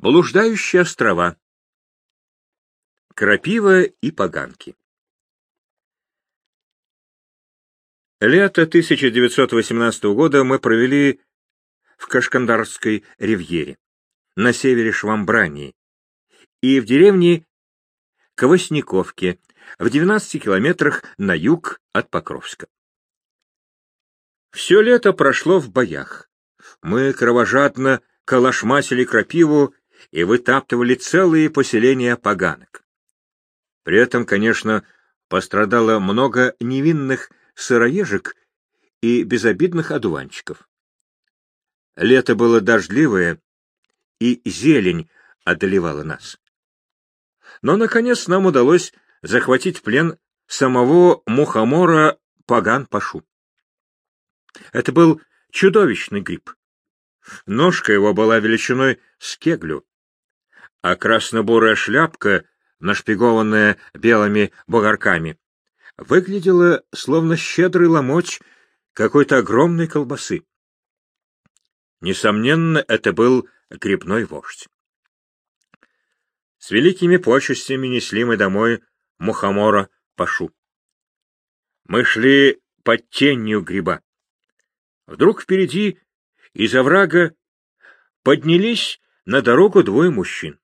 Блуждающие острова. Крапива и поганки. Лето 1918 года мы провели в Кашкандарской ривьере, на севере Швамбрании, и в деревне Квасниковке, в 12 километрах на юг от Покровска. Все лето прошло в боях. Мы кровожадно калашматили крапиву и вытаптывали целые поселения поганок. При этом, конечно, пострадало много невинных сыроежек и безобидных одуванчиков. Лето было дождливое, и зелень одолевала нас. Но, наконец, нам удалось захватить плен самого мухомора Паган-Пашу. Это был чудовищный гриб. Ножка его была величиной с кеглю, а красно-бурая шляпка, нашпигованная белыми бугорками, выглядела словно щедрый ломоть какой-то огромной колбасы. Несомненно, это был грибной вождь. С великими почестями несли мы домой мухомора Пашу. Мы шли под тенью гриба. Вдруг впереди из оврага поднялись на дорогу двое мужчин.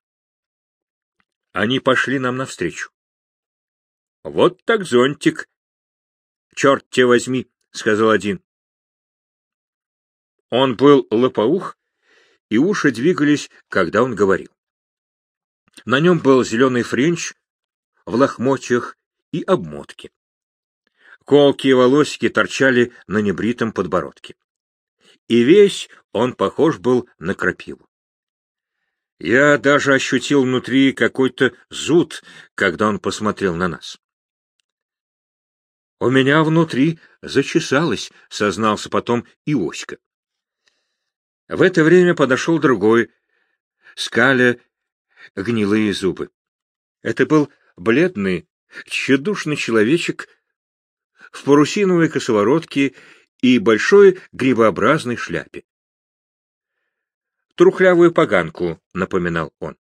Они пошли нам навстречу. — Вот так зонтик. — Черт тебя возьми, — сказал один. Он был лопоух, и уши двигались, когда он говорил. На нем был зеленый френч в лохмотьях и обмотке. Колкие волосики торчали на небритом подбородке. И весь он похож был на крапиву. Я даже ощутил внутри какой-то зуд, когда он посмотрел на нас. У меня внутри зачесалось, сознался потом Иоська. В это время подошел другой, скаля гнилые зубы. Это был бледный, тщедушный человечек в парусиновой косоворотке и большой грибообразной шляпе. Трухлявую поганку, — напоминал он.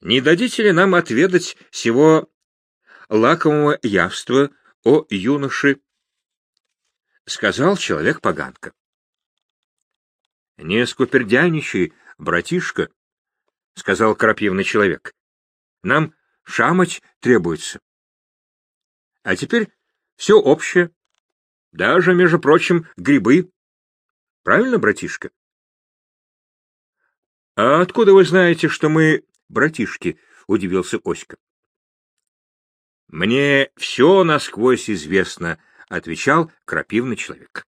Не дадите ли нам отведать всего лакомого явства о юноше? — сказал человек-поганка. — Не скупердяничай, братишка, — сказал крапивный человек. — Нам шамать требуется. А теперь все общее. Даже, между прочим, грибы. Правильно, братишка? — А откуда вы знаете, что мы братишки? — удивился Оська. — Мне все насквозь известно, — отвечал крапивный человек.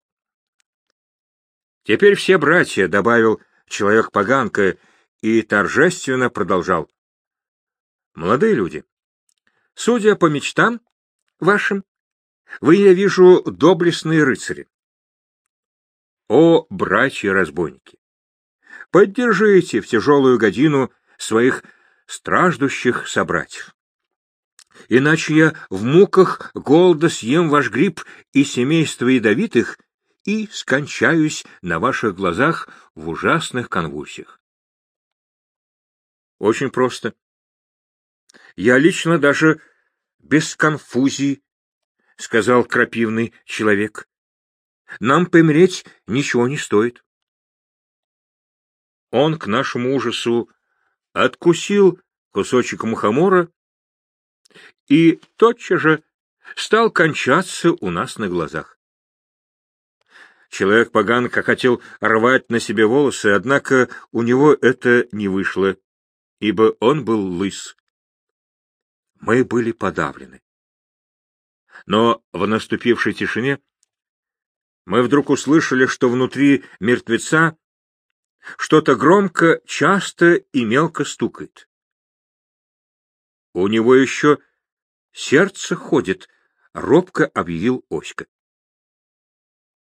— Теперь все братья, — добавил человек-поганка и торжественно продолжал. — Молодые люди, судя по мечтам, вашим. Вы, я вижу, доблестные рыцари. О, братья-разбойники! Поддержите в тяжелую годину своих страждущих собратьев. Иначе я в муках голода съем ваш гриб и семейство ядовитых и скончаюсь на ваших глазах в ужасных конвульсиях. Очень просто. Я лично даже без конфузий, — сказал крапивный человек. — Нам помереть ничего не стоит. Он, к нашему ужасу, откусил кусочек мухомора и тотчас же стал кончаться у нас на глазах. Человек поганка хотел рвать на себе волосы, однако у него это не вышло, ибо он был лыс. Мы были подавлены. Но в наступившей тишине мы вдруг услышали, что внутри мертвеца что-то громко, часто и мелко стукает. У него еще сердце ходит, — робко объявил Оська.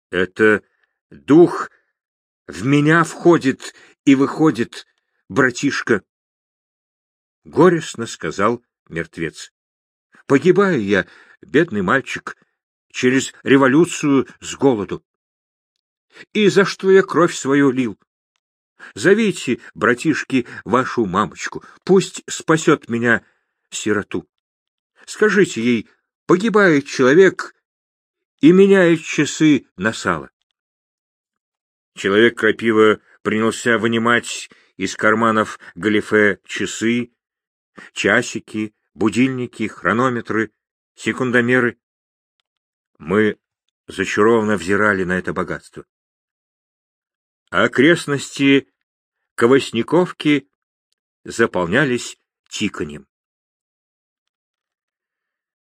Это дух в меня входит и выходит, братишка, — горестно сказал мертвец. Погибаю я, бедный мальчик, через революцию с голоду. И за что я кровь свою лил? Зовите, братишки, вашу мамочку, пусть спасет меня, сироту. Скажите ей, погибает человек и меняет часы на сало. Человек крапива принялся вынимать из карманов галифе часы, часики, будильники, хронометры, секундомеры. Мы зачарованно взирали на это богатство. Окрестности Ковосниковки заполнялись тиканьем.